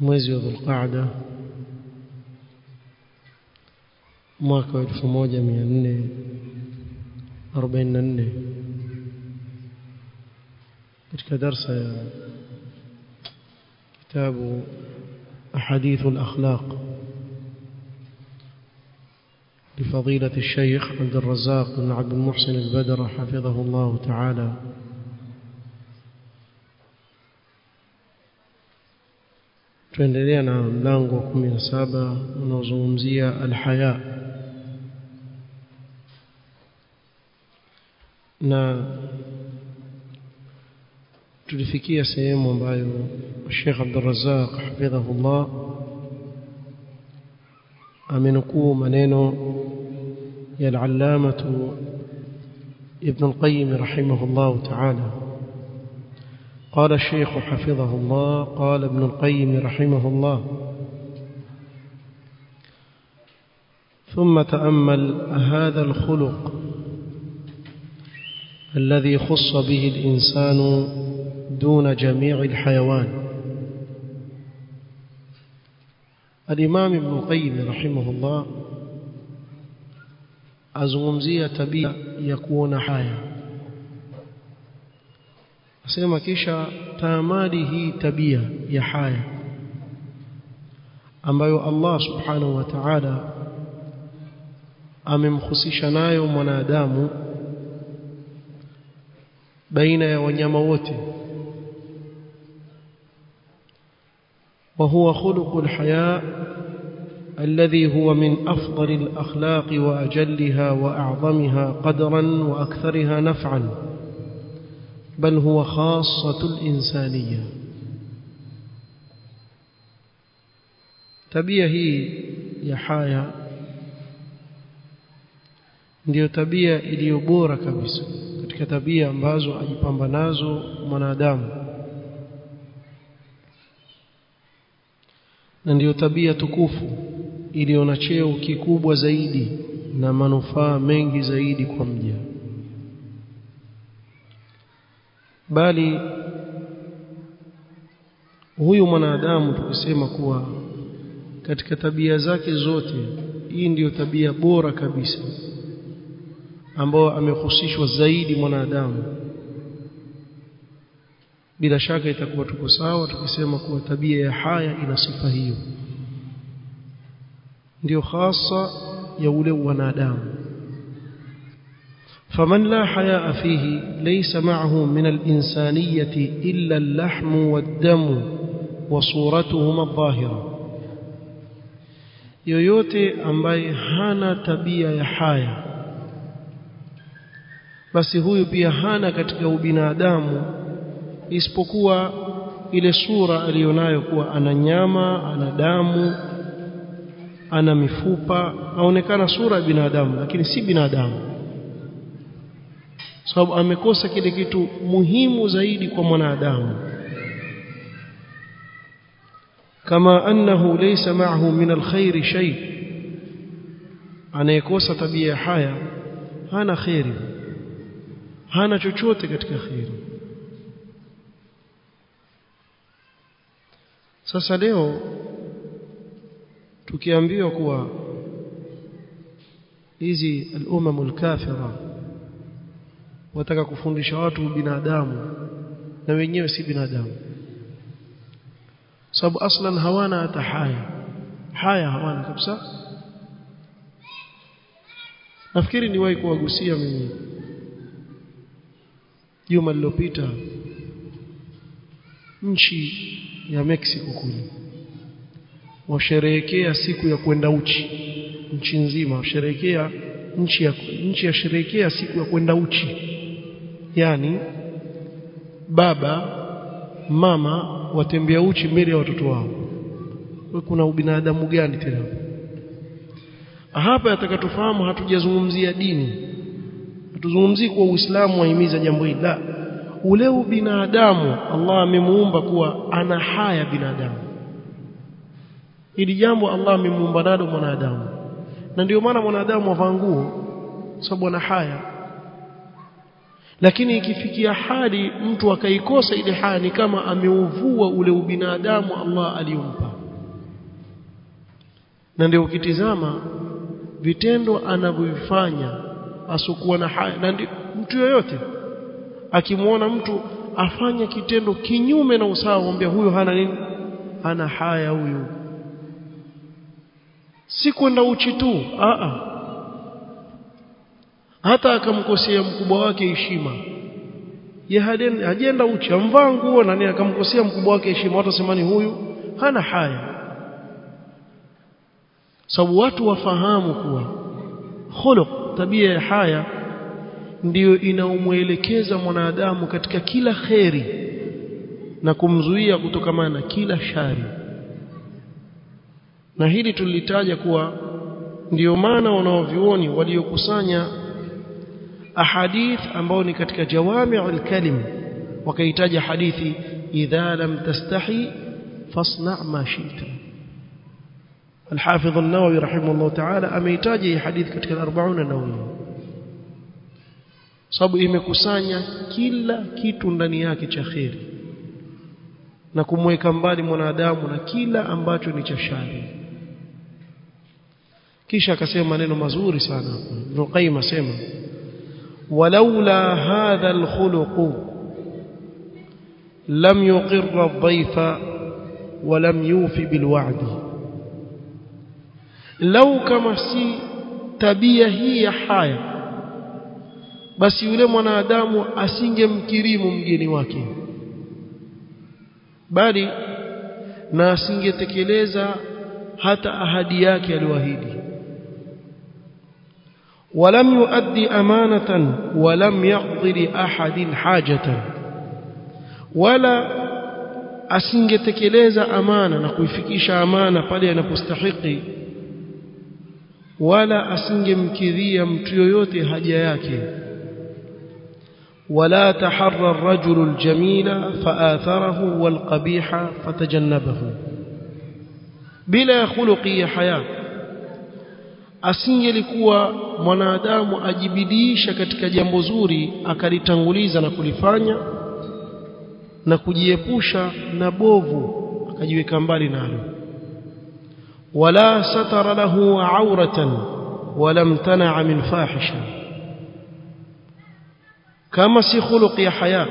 mwezi wa dhulqaada mwaka wa elfu moja mia nne arobaini na nne katika darsa ya kitabu أحاديث الأخلاق لفضيلة الشيخ عبد الرزاق بن عبد المحسن البدر حفظه الله تعالى tuendelea na mlango wa kumi na saba unaozungumzia alhaya na tulifikia sehemu ambayo Sheikh Abdul Razzaq hafidhahullah amenukuu maneno ya al-allamatu Ibn al-Qayyim rahimahullah ta'ala قال الشيخ حفظه الله قال ابن القيم رحمه الله. ثم تأمل هذا الخلق الذي خص به الإنسان دون جميع الحيوان. الإمام ابن القيم رحمه الله tabia ya kuona haya asema kisha taamali hii tabia ya haya ambayo Allah subhanahu wa ta'ala amemhusisha nayo mwanadamu baina ya wanyama wote وهو خلق الحياء الذي هو من أفضل الأخلاق وأجلها وأعظمها قدرا وأكثرها نفعا بل هو خاصة الإنسانية tabia hii ya haya ndiyo tabia iliyo bora kabisa katika tabia ambazo ajipamba nazo mwanadamu na ndiyo tabia tukufu iliyo na cheo kikubwa zaidi na manufaa mengi zaidi kwa mja Bali huyu mwanadamu tukisema kuwa katika tabia zake zote hii ndiyo tabia bora kabisa ambayo amehusishwa zaidi mwanadamu. Bila shaka itakuwa tuko sawa tukisema kuwa tabia ya haya ina sifa hiyo. Ndio hasa ya ule wanadamu فمن لا حياء فيه ليس معه من الإنسانية إلا اللحم والدم وصورتهما الظاهرة yoyote ambaye hana tabia ya haya basi huyu pia hana katika ubinadamu isipokuwa ile sura aliyonayo kuwa ana nyama ana damu ana mifupa aonekana sura ya binadamu lakini si binadamu sababu amekosa kile kitu muhimu zaidi kwa mwanadamu. Kama annahu laysa ma'ahu min alkhair shay anayekosa tabia haya hana khairi hana chochote katika khairi sasa leo tukiambiwa kuwa hizi al-umam al-kafira wataka kufundisha watu binadamu. Na wenyewe si binadamu. Sababu aslan hawana hata haya. Haya hawana kabisa. Nafikiri niwahi kuwagusia mimi. Juma lililopita nchi ya Mexico kule. Washerehekea siku ya kwenda uchi. Nchi nzima washerehekea nchi ya nchi yasherehekea siku ya kwenda uchi yani baba mama watembea uchi mbele ya watoto wao. Kuna ubinadamu gani tena? Hapa atakatufahamu hatujazungumzia dini. Hatuzungumzii kwa Uislamu wahimiza jambo hili. La ule ubinadamu Allah amemuumba kuwa ana haya binadamu. Ili jambo Allah amemuumba nalo mwanadamu. Na ndio maana mwanadamu avaa nguo sababu ana haya lakini ikifikia hali mtu akaikosa ile hali kama ameuvua ule ubinadamu Allah aliyompa. Na ndio ukitizama vitendo anavyovifanya asokuwa na haya. Na mtu yoyote akimwona mtu afanya kitendo kinyume na usawa mwambia huyo hana nini? Hana haya huyu. Si kwenda uchi tu. A a hata akamkosea mkubwa wake heshima. Ye hajenda uchi amvaa nguo na nini akamkosea mkubwa wake heshima. Watu wasemani huyu hana haya. Sababu watu wafahamu kuwa khuluq tabia ya haya ndiyo inaomwelekeza mwanadamu katika kila kheri na kumzuia kutokamana na kila shari. Na hili tulitaja kuwa ndiyo maana wanaovioni waliokusanya ahadith ambao ni katika jawami'ul kalim wakaitaja hadithi idha lam tastahi fasna ma shi'ta الحافظ النووي رحمه الله تعالى ameitaja hii hadithi katika 40 nawawi sababu imekusanya kila kitu ndani yake cha kheri na kumweka mbali mwanadamu na kila ambacho ni cha shari kisha akasema maneno mazuri sana Ibn Qayyim asema ولولا هذا الخلق لم يقر الضيف ولم يوف بالوعد. لو كما سي تبيه هي حايا بس يولي منادام أسنجم كريم مجيني واكي. بالي ناسنجي تكيليزا حتى أهدياك الوهيدي. ولم يؤدي أمانة ولم يقض لأحد حاجة. ولا أسنجتكليز أمانة نقول نكويفكيش أمانة فلي نكوستحقي ولا أسنجم كذيم تيويوتي هدياكي ولا تحرى الرجل الجميل فآثره والقبيح فتجنبه. بلا خلقي حياة. Asingelikuwa mwanadamu ajibidiisha katika jambo zuri akalitanguliza na kulifanya na kujiepusha na bovu akajiweka mbali nalo. Wala satara lahu auratan wala mtana'a min fahisha. Kama si khuluq ya haya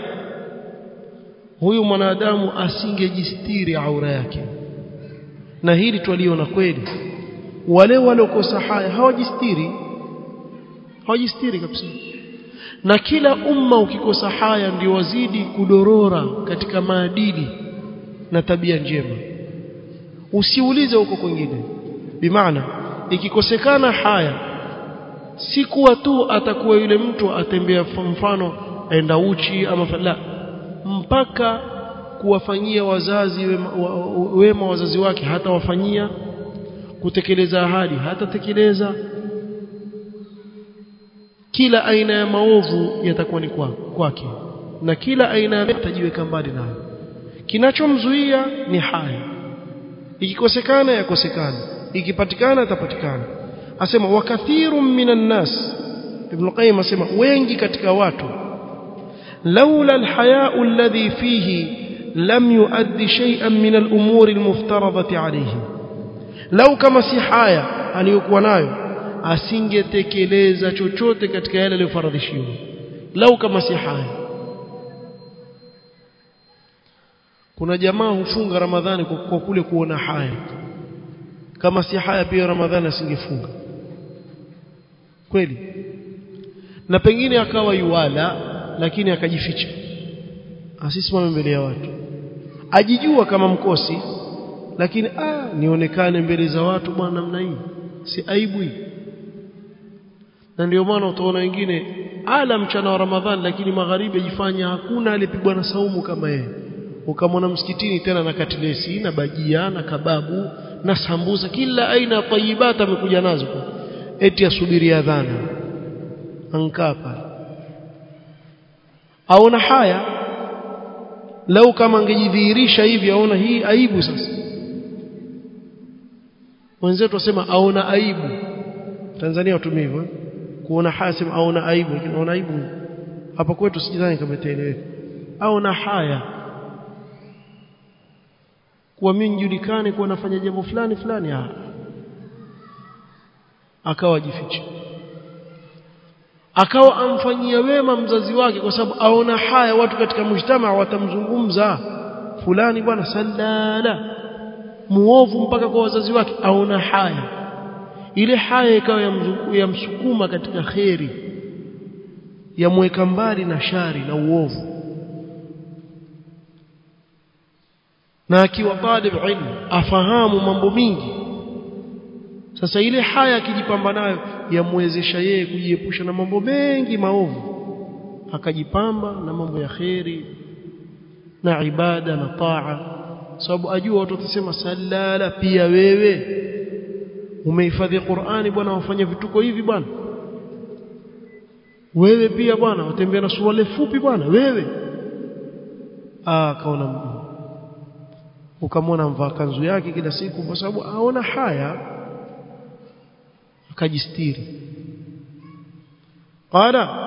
huyu mwanadamu asingejistiri aura yake. Na hili twaliona kweli wale waliokosa haya hawajistiri. Hawajistiri kabisa. Na kila umma ukikosa haya ndio wazidi kudorora katika maadili na tabia njema. Usiulize huko kwingine. Bimaana ikikosekana haya si kuwa tu atakuwa yule mtu atembea mfano aenda uchi ama la. Mpaka kuwafanyia wazazi wema, wema wazazi wake hata wafanyia kutekeleza ahadi hatatekeleza. Kila aina ya maovu yatakuwa ni kwake na kila aina atajiweka mbali nayo. Kinachomzuia ni haya ikikosekana yakosekana. Ikipatikana atapatikana asema wakathiru minan nas. Ibn qayyim asema wengi katika watu laula alhaya'u alladhi fihi lam yuaddi shay'an min al-umuri al-muftaradati alayhi lau kama si haya aliyokuwa nayo asingetekeleza chochote katika yale aliyofaradhishiwa. Lau kama si haya. Kuna jamaa hufunga ramadhani kwa, kule kuona haya. Kama si haya pia ramadhani asingefunga. Kweli? Na pengine akawa yuwala lakini akajificha. Asisimame mbele ya watu. Ajijua kama mkosi lakini ah nionekane mbele za watu bwana namna hii. Si aibu hii. Na ndio maana utaona wengine ala mchana wa ramadhani lakini magharibi ajifanya hakuna alipigwa na saumu kama yeye. Ukamwona msikitini tena na katilesi na bajia na kababu na sambusa kila aina ya tayibat amekuja nazo. Eti asubiri adhana. Ankaa pale. Aona haya? Lau kama angejidhihirisha hivi aona hii aibu sasa wenzetu wasema aona aibu. Tanzania watumia hivyo kuona hasim aona aibu lakini aona aibu. Hapa kwetu sijidhani kama itaeleweka aona haya. Kuwa mimi nijulikane kuwa nafanya jambo fulani fulani ah akawa jificha akawa amfanyia wema mzazi wake kwa sababu aona haya. Watu katika mshtama watamzungumza. Fulani bwana sallala muovu mpaka kwa wazazi wake aona haya. Ile haya ikawa yamsukuma katika kheri yamweka mbali na shari na uovu. Na akiwa talib ilmu afahamu mambo mingi. Sasa ile haya akijipamba nayo yamwezesha yeye kujiepusha na mambo mengi maovu. Akajipamba na mambo ya kheri na ibada na taa sababu ajua watu watasema salala pia wewe. Umehifadhi Qur'ani bwana wafanya vituko hivi bwana. Wewe pia bwana watembea na suruali fupi bwana wewe. Ah kaona ukamwona mvaa kanzu yake kila siku kwa sababu aona haya. Akajistiri. Qala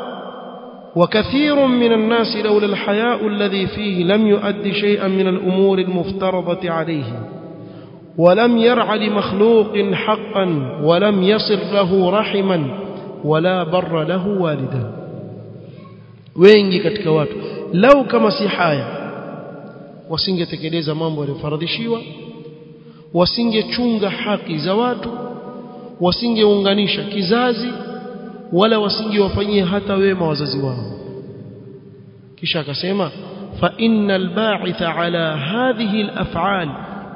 وكثير من الناس لولا الحياء الذي فيه لم يؤد شيئا من الأمور المفترضة عليه ولم يرعى لمخلوق حقا ولم يصر له رحما ولا بر له والدا. وينجي كتكوات لو كما سيحايا. وسنجي تكديزا مامو لفرضشيوة وسنجي تشونغ حقي زواتو. وسنجي unganisha كزازي wala wasingewafanyia hata wema wazazi wao. Kisha akasema fa innal ba'itha ala hadhihi al-af'al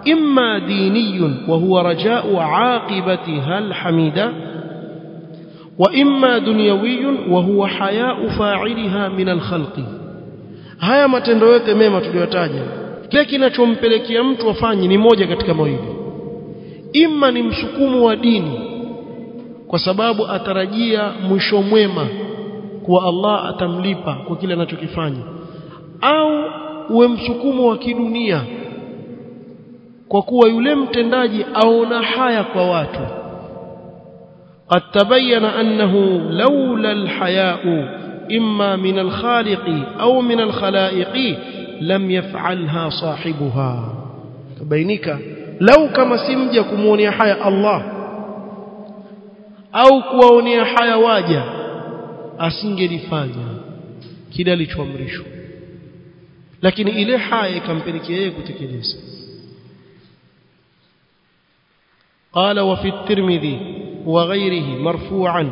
imma diniyun wa huwa raja'u 'aqibatiha al-hamida wa imma dunyawiyun wa huwa haya'u fa'iliha min al-khalqi. Haya matendo yote mema tuliyotaja kile kinachompelekea mtu afanye ni moja katika mawili. Imma ni msukumo wa dini kwa sababu atarajia mwisho mwema kuwa Allah atamlipa kwa kile anachokifanya au uwe msukumo wa kidunia kwa kuwa yule mtendaji aona haya kwa watu قد تبين أنه لولا الحياء إما من الخالق أو من الخلائق لم يفعلها صاحبها بينك لو كما سمجا كموني حياء الله au kuwaonea haya waja asingelifanya kile alichoamrishwa lakini ile haya ikampelekea yeye kutekeleza قال وفي الترمذي وغيره مرفوعا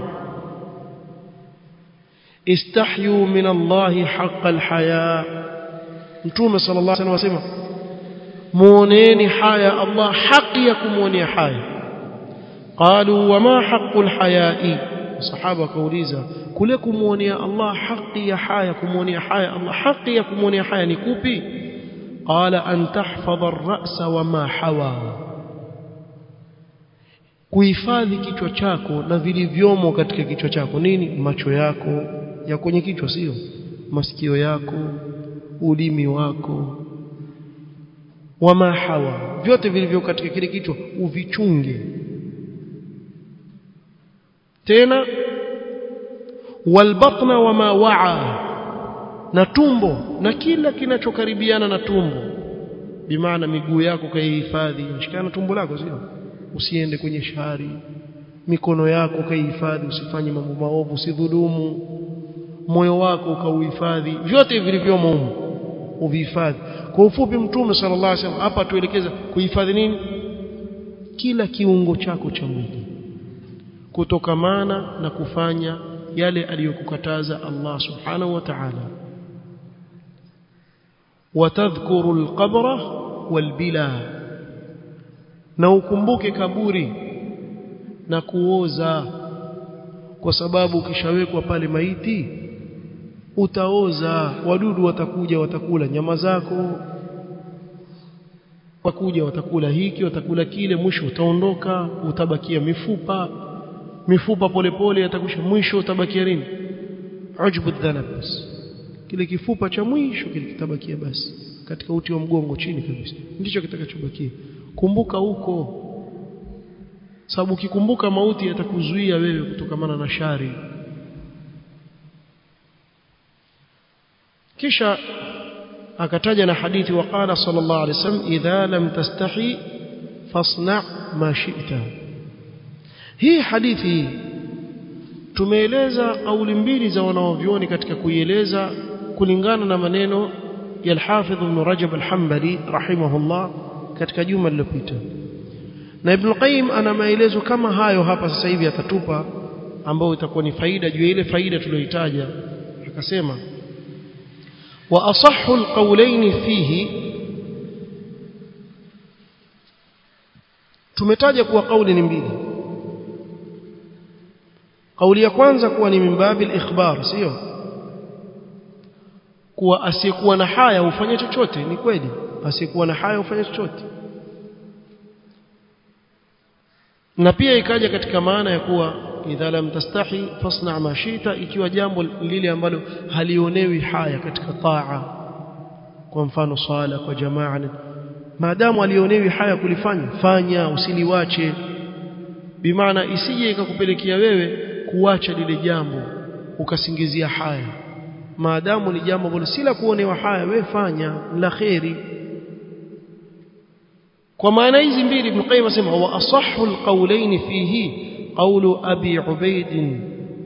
استحيوا من الله حق الحياء متوم صلى الله عليه وسلم muoneni haya Allah haki ya kumuonea haya قالوا وما حق الحياء الصحابه كauliza kule kumuonea Allah haki ya haya kumuonea haya Allah haki ya kumuonea haya ni kupi qala an tahfadha ar-ra'sa wama hawa kuhifadhi kichwa chako na vilivyomo katika kichwa chako nini macho yako ya kwenye kichwa sio masikio yako ulimi wako wama hawa vyote vilivyo katika kile kichwa uvichunge tena walbatna wama waa na tumbo na kila kinachokaribiana na tumbo. Bimaana miguu yako kaihifadhi shikana tumbo lako sio? Usiende kwenye shari. Mikono yako kaihifadhi usifanye mambo maovu usidhulumu moyo wako ukauhifadhi vyote vilivyomo humo uvihifadhi. Kwa ufupi mtume sallallahu alaihi wasallam hapa tuelekeza kuhifadhi nini? Kila kiungo chako cha mwili kutokamana na kufanya yale aliyokukataza Allah subhanahu wa ta'ala. Watadhkuru alqabra walbila. Na ukumbuke kaburi na kuoza. Kwa sababu ukishawekwa pale maiti utaoza. Wadudu watakuja watakula nyama zako. Wakuja watakula hiki watakula kile mwisho utaondoka utabakia mifupa mifupa polepole atakusha mwisho utabakia nini? Ujbu dhanab kile kifupa cha mwisho kile kitabakia basi katika uti wa mgongo chini kabisa. Ndicho kitakachobakia. Kumbuka huko. Sababu ukikumbuka mauti yatakuzuia wewe kutokamana na shari. Kisha akataja na hadithi waqala sallallahu alaihi wasallam idha lam tastahi fasna ma shi'ta hii hadithi tumeeleza kauli mbili za wanaovyoni katika kuieleza kulingana na maneno ya al-Hafidh Ibn Rajab al-Hanbali rahimahullah katika juma lililopita. Na Ibn Qayyim ana maelezo kama hayo hapa sasa hivi atatupa ambayo itakuwa ni faida juu ile faida tuliyoitaja akasema wa asahhu alqawlayn fihi tumetaja kuwa kauli ni mbili kauli ya kwanza kuwa ni mimbabi al-ikhbar sio? Kuwa asiyekuwa na haya ufanye chochote ni kweli. Asiyekuwa na haya ufanye chochote. Na pia ikaja katika maana ya kuwa idha lam tastahi fasna ma shita ikiwa jambo lile ambalo halionewi haya katika taa. Kwa mfano sala kwa jamaa maadamu alionewi haya kulifanya fanya usiliwache. Bimaana isije ikakupelekea wewe kuacha lile jambo ukasingizia haya maadamu ni jambo ambalo si la kuonewa haya wewe fanya la kheri kwa maana hizi mbili Ibn Qayyim asema wa asahhu alqawlayn fihi qawlu Abi Ubaid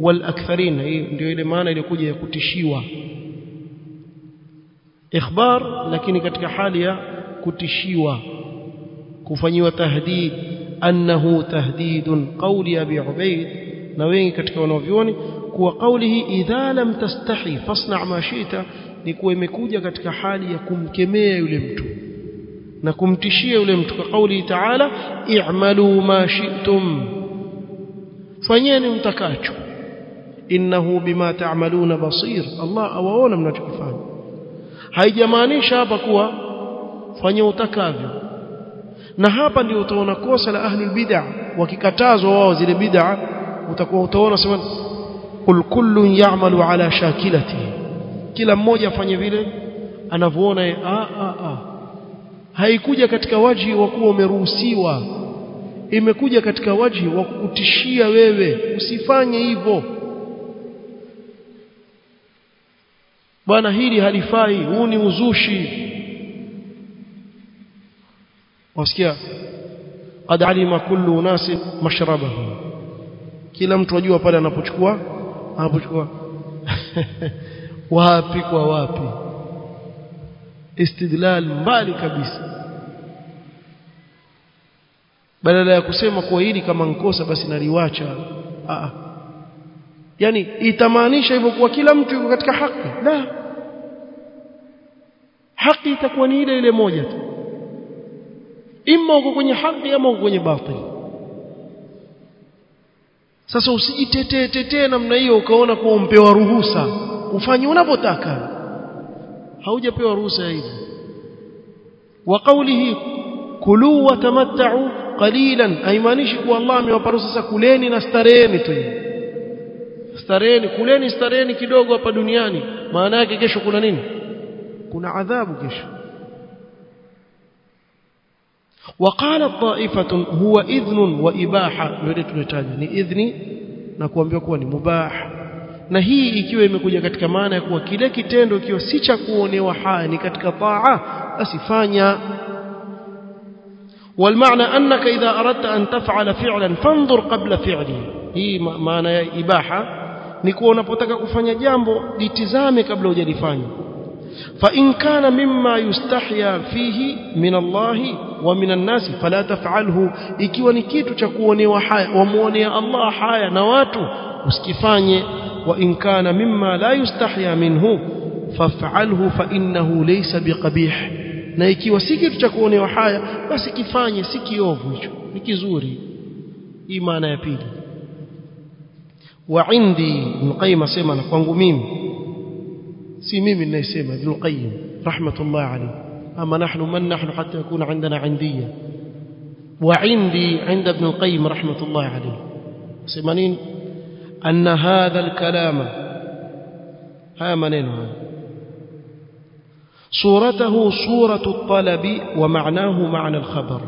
wal aktharin ndio ile maana iliyokuja ya kutishiwa ikhbar lakini katika hali ya kutishiwa kufanyiwa tahdid annahu tahdidun qawli Abi Ubaid na wengi katika wanavyuoni kuwa kaulihi idha lam tastahi fasna ma shita ni kuwa imekuja katika hali ya kumkemea yule mtu na kumtishia yule mtu. Kwa kauli taala i'malu ma shi'tum fanyeni mtakacho. Innahu bima ta'maluna basir Allah awaona mnachokifanya. Haijamaanisha hapa kuwa fanya utakavyo. Na hapa ndio utaona kosa la ahli bid'ah wakikatazwa wao zile bid'ah utakuwa utaona sema kul kullu ya'malu ala shakilatihi kila mmoja afanye vile anavyoona a a a haikuja katika waji wa kuwa umeruhusiwa. Imekuja katika waji wa kukutishia wewe. Usifanye hivyo. Bwana hili halifai. Huu ni uzushi. Wasikia? Qad alima kullu nasi mashrabahu kila mtu ajua pale anapochukua anapochukua. Wapi kwa wapi? Istidlal mbali kabisa. Badala ya kusema kwa hili kama nkosa basi naliwacha. Ah yani itamaanisha hivyo kwa kila mtu yuko katika haki? La. Haki itakuwa ni ile ile moja tu. Imma uko kwenye haki ama uko kwenye batili sasa usijitetee tetee namna hiyo ukaona kuwa umpewa ruhusa. Ufanye unavyotaka. Haujapewa ruhusa hivi wa qawlihi kulu wa tamatta'u qalilan. Haimaanishi kuwa Allah amewapa ruhusa. Sasa kuleni na stareheni tu stareheni kuleni stareheni kidogo hapa duniani. Maana yake kesho kuna nini? Kuna adhabu kesho وقال طائفة هو إذن وإباحة ndio tunataja ni idhni na kuambiwa kuwa ni mubah na hii ikiwa imekuja katika maana ya kuwa kile kitendo ikiwa si cha kuonewa haya ni katika taa basi fanya والمعنى أنك إذا أردت أن تفعل فعلا فانظر قبل فعله هي معنى يا إباحة نكون unapotaka kufanya jambo litizame kabla hujalifanya فإن كان مما يستحيا فيه من الله ومن الناس فلا تفعله ikiwa ni kitu cha kuonewa haya wamuonea Allah haya na watu usikifanye وإن كان مما لا يستحيا منه فافعله فإنه ليس بقبيح na ikiwa si kitu cha kuonewa haya basi kifanye si kiovu hicho ni kizuri hii maana ya pili wa indi ibn qayyim asema na kwangu mimi si mimi ninayesema Ibn Qayyim rahmatullah alayhi ama nahnu man nahnu hatta yakuna indana indiyya wa indi inda Ibn Qayyim rahmatullah alayhi sema nini anna hadha al-kalama haya maneno haya صورته صورة الطلب ومعناه معنى الخبر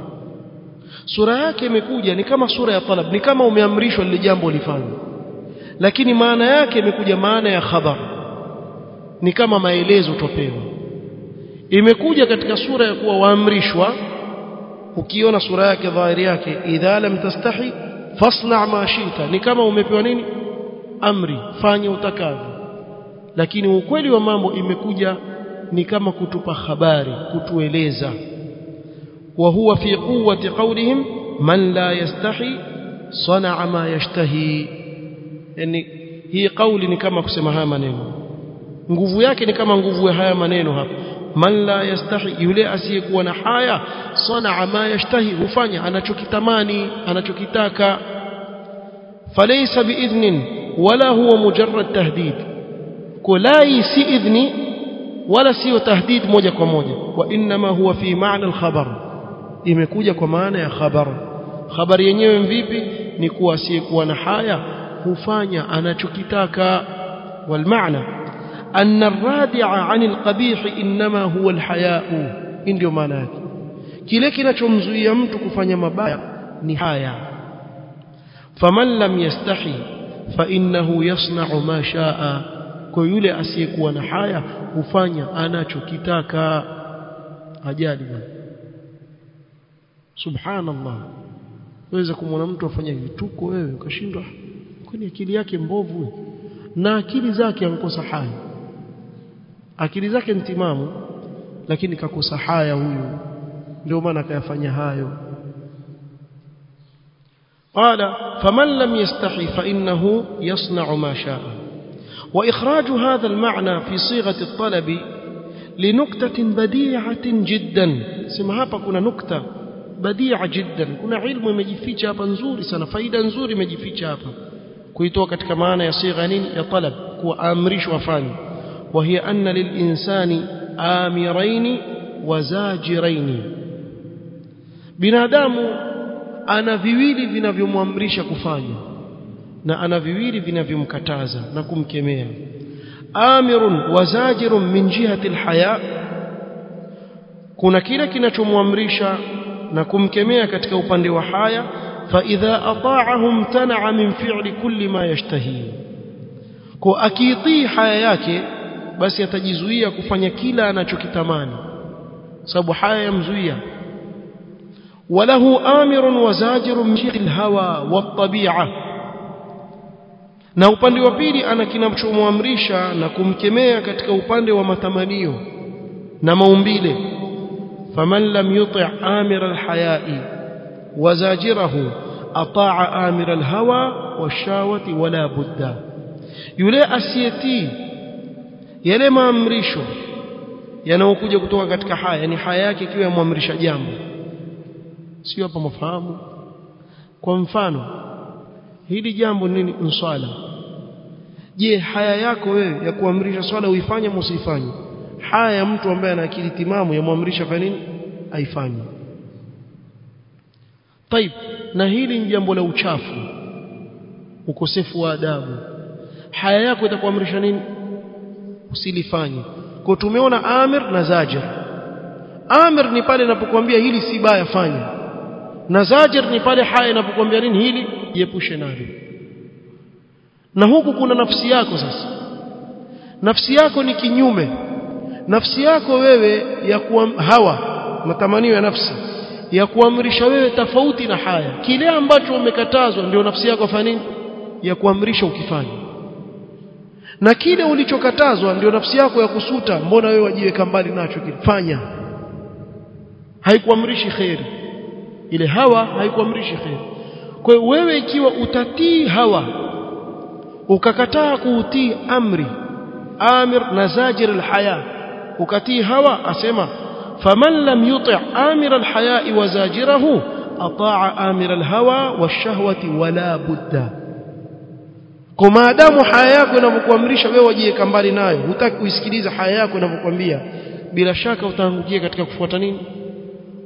sura yake imekuja ni kama sura ya talab ni kama umeamrishwa lile jambo lifanywe lakini maana yake imekuja maana ya khabar ni kama maelezo topewa. Imekuja katika sura ya kuwa waamrishwa ukiona sura yake dhahiri yake idha lam tastahi fasna ma shita ni kama umepewa nini? Amri fanya utakavyo. Lakini ukweli wa mambo imekuja ni kama kutupa habari kutueleza. Wa huwa fi quwwati qawlihim man la yastahi sanaa ma yashtahi. Yani hii kauli ni kama kusema haya maneno. Nguvu yake ni kama nguvu ya haya maneno hapa man la yastahi yule asiyekuwa na haya sanaa ma yashtahi hufanya anachokitamani anachokitaka falaysa biidhnin wala huwa mujarrad tahdid kulai si idhni wala sio tahdid moja kwa moja wa inma huwa fi maana al-khabar imekuja kwa maana ya khabar habari yenyewe vipi ni kuwa asiyekuwa na haya hufanya anachokitaka والمعنى أن الرادع عن القبيح إنما هو الحياء ndio maana yake kile kinachomzuia mtu kufanya mabaya ni haya faman lam yastahi fa innahu yasna'u ma shaa kwa yule asiyekuwa na haya hufanya anachokitaka ajali bwana subhanallah waweza kumwona mtu afanya vituko wewe ukashindwa kwani akili yake mbovu na akili zake ankosa haya akili zake ntimamu lakini kakosa haya huyu ndio maana akayafanya hayo قال فمن لم يستحي فإنه يصنع ما شاء وإخراج هذا المعنى في صيغة الطلب لنكتة بديعة جدا hapa kuna nukta badia jiddan kuna ilmu imejificha hapa nzuri sana faida nzuri imejificha hapa kuitoa katika maana ya sigha nini ya talab kuamrishwa afanye وهي أن للإنسان آمرين وزاجرين. بنادام أنا فيويل فينا في مؤمريش كفاني نا أنا فيويل فينا في مكتازة. نكم كمية. آمر وزاجر من جهة الحياة. كنا كنا كنا مؤمريش. نكم كمية كتكوبا لوحايا فإذا أطاعهم تنع من فعل كل ما يشتهي. كو أكيطي حياكي basi atajizuia kufanya kila anachokitamani sababu haya yamzuia وله آمر وزاجر من جهة الهوى والطبيعة na upande wa pili ana kinachomwamrisha na kumkemea katika upande wa matamanio na maumbile faman lam yuti' amir alhayai wazajirahu ataa amir alhawa washawati wala budda yule asiyetii yale maamrisho yanayokuja kutoka katika haya yani haya yake ikiwa yamwamrisha jambo sio hapa mafahamu kwa mfano hili jambo nini mswala je haya yako wewe ya kuamrisha swala uifanye au usifanye haya ya mtu ambaye ana akili timamu yamwamrisha fanya nini aifanye طيب na hili ni jambo la uchafu ukosefu wa adabu haya yako itakuamrisha nini Usilifanye. Kwa tumeona amir na zajir amir ni pale inapokuambia hili si baya fanya. Na zajir ni pale haya inapokuambia nini hili jiepushe nalo. Na huku kuna nafsi yako sasa. Nafsi yako ni kinyume. Nafsi yako wewe ya kuwa hawa matamanio ya nafsi ya kuamrisha wewe tofauti na haya. Kile ambacho umekatazwa ndio nafsi yako fanya nini? Ya kuamrisha ukifanya na kile ulichokatazwa ndio nafsi yako ya kusuta mbona wewe wajiweka mbali nacho kifanya haikuamrishi khairi ile hawa haikuamrishi khairi kwa hiyo wewe ikiwa utatii hawa ukakataa kuutii amri amir na zajir alhaya ukatii hawa asema faman lam yuti' amir alhaya wa zajirahu ataa amir alhawa washahwati wala budda kwa maadamu haya yako inavyokuamrisha wewe wajiweka mbali nayo hutaki kuisikiliza haya yako inavyokuambia bila shaka utaangukia katika kufuata nini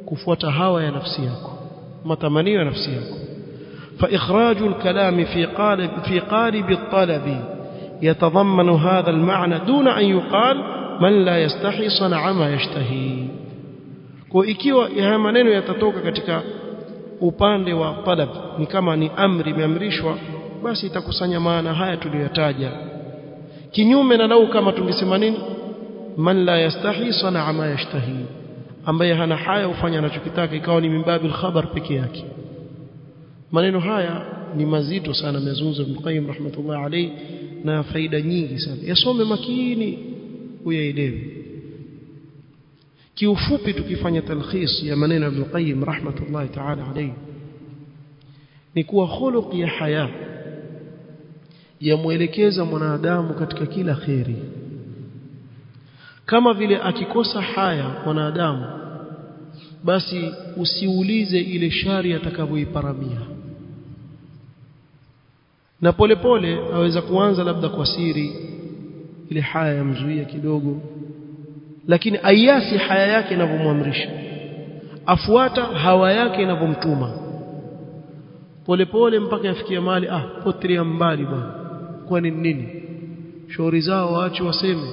kufuata hawa ya nafsi yako matamanio ya nafsi yako فإخراج الكلام في قالب في قالب الطلب يتضمن هذا المعنى دون أن يقال من لا يستحي صنع ما يشتهي kwa ikiwa haya maneno yatatoka katika upande wa talab ni kama ni amri imeamrishwa basi itakusanya maana haya tuliyotaja kinyume na lau kama tungesema nini? Man la yastahi sanaa ma yashtahi. Ambaye hana haya ufanya anachokitaka ikawa ni mimbabil khabar peke yake. Maneno haya ni mazito sana amezungumza Ibn Qayyim rahmatullah alayhi na faida nyingi sana. Yasome makini uyaelewe. Kiufupi tukifanya talkhis ya maneno ya Ibn Qayyim rahmatullah ta'ala alayhi ni kuwa khuluq ya haya yamuelekeza mwanadamu katika kila kheri. Kama vile akikosa haya mwanadamu basi usiulize ile shari atakavyoiparamia na polepole pole, aweza kuanza labda kwa siri ile haya yamzuia kidogo lakini aiasi haya yake inavyomwamrisha. Afuata hawa yake inavyomtuma. Polepole mpaka yafikia mali ah potria mbali bwana kwani nini? Shauri zao waache waseme.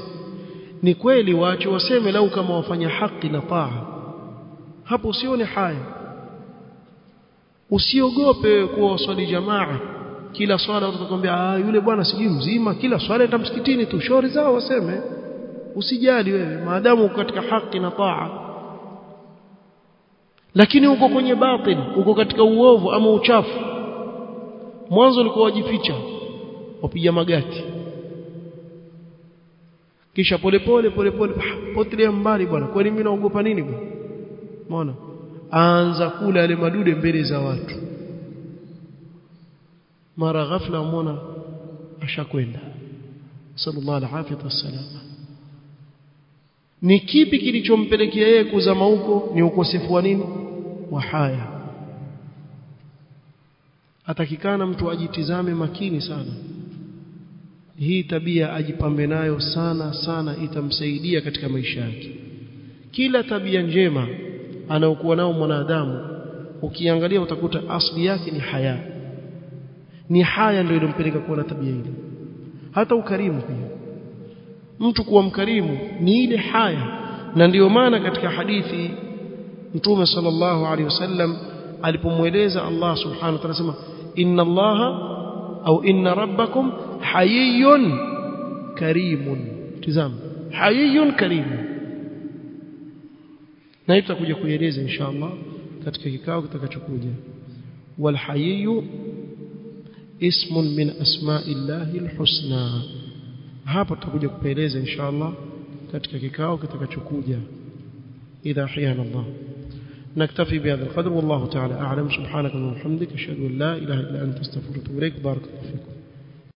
Ni kweli waache waseme lau kama wafanya haki na taa hapo usione haya. Usiogope kuwa waswali jamaa. Kila swala utakwambia ah yule bwana sijui mzima kila swala enda msikitini tu. Shauri zao waseme. Usijali wewe maadamu uko katika haki na taa lakini uko kwenye batil uko katika uovu ama uchafu. Mwanzo ulikuwa wajificha wapiga magati. Kisha polepole polepole potelea mbali bwana. Kwani mimi naogopa nini bwana? Umeona? Aanza kula yale madude mbele za watu. Mara ghafla umeona ashakwenda. Sallallahu alaihi wasallam ni kipi kilichompelekea yeye kuzama huko? Ni ukosefu wa nini? Wa haya. Atakikana mtu ajitizame makini sana hii tabia ajipambe nayo sana sana itamsaidia katika maisha yake. Kila tabia njema anaokuwa nao mwanadamu ukiangalia utakuta asli yake ni haya. Ni haya ndio ilimpeleka kuwa na tabia ile. Hata ukarimu pia. Mtu kuwa mkarimu ni ile haya. Na ndiyo maana katika hadithi mtume sallallahu alaihi wasallam alipomweleza Allah subhanahu wa ta'ala sema inna allaha au inna rabbakum حيي كريم. تزام حيي كريم. نايب تكوجه كويليزه ان شاء الله ketika kikao kitakachokuja. والحيي اسم من اسماء الله الحسنى hapo tutakuja kueleza insha Allah katika kikao kitakachokuja. اذا حيانا الله نكتفي بهذا القدر والله تعالى اعلم سبحانك اللهم وبحمدك اشهد ان لا اله الا انت استغفرك واتوب اليك بارك الله فيكم